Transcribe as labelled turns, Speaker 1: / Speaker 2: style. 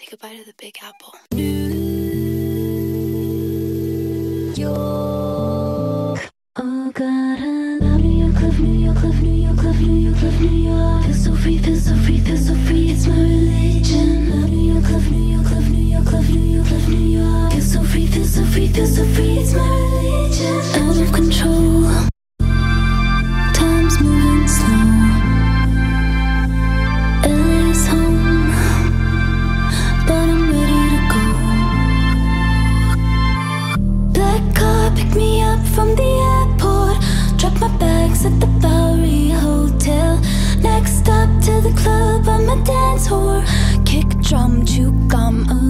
Speaker 1: Take a bite of the Big Apple. New York.
Speaker 2: Oh God, I love New York, love New York, love New York, love New York, love New York. Feel so free, feel so free, feel so free. It's my religion. Love New York, love New York, love New York, love New York, love New York. Feel so free, feel so free, feel so free. I'm a dance whore, kick drum, chew gum. Ooh.